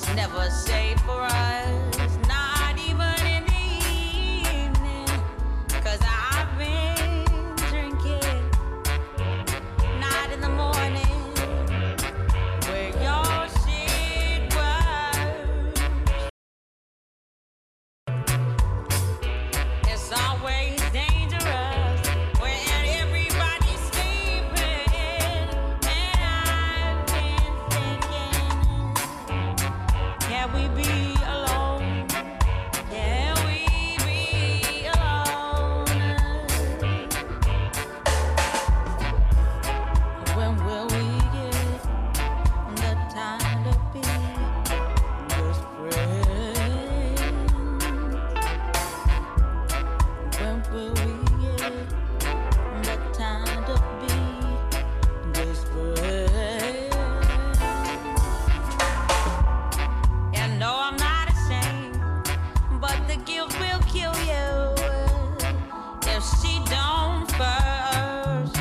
it's never safe for us. the guilt will kill you if she don't first.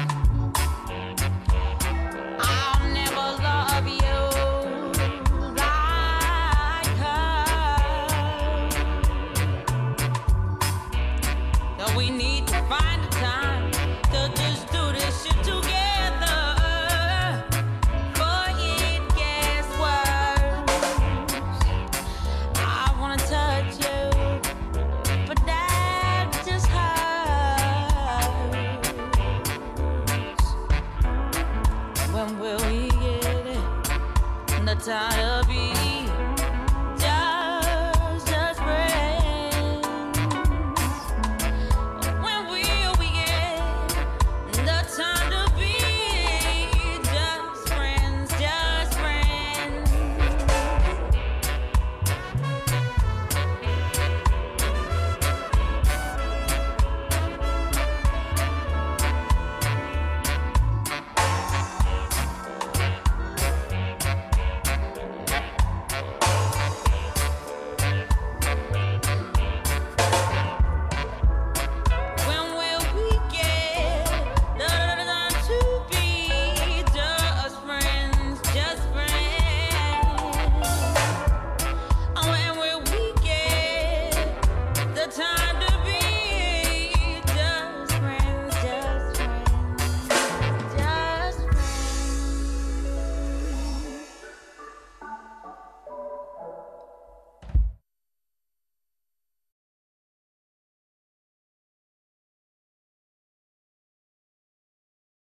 I'll never love you like her. So we need to find a time. when will we get it? The tired of you.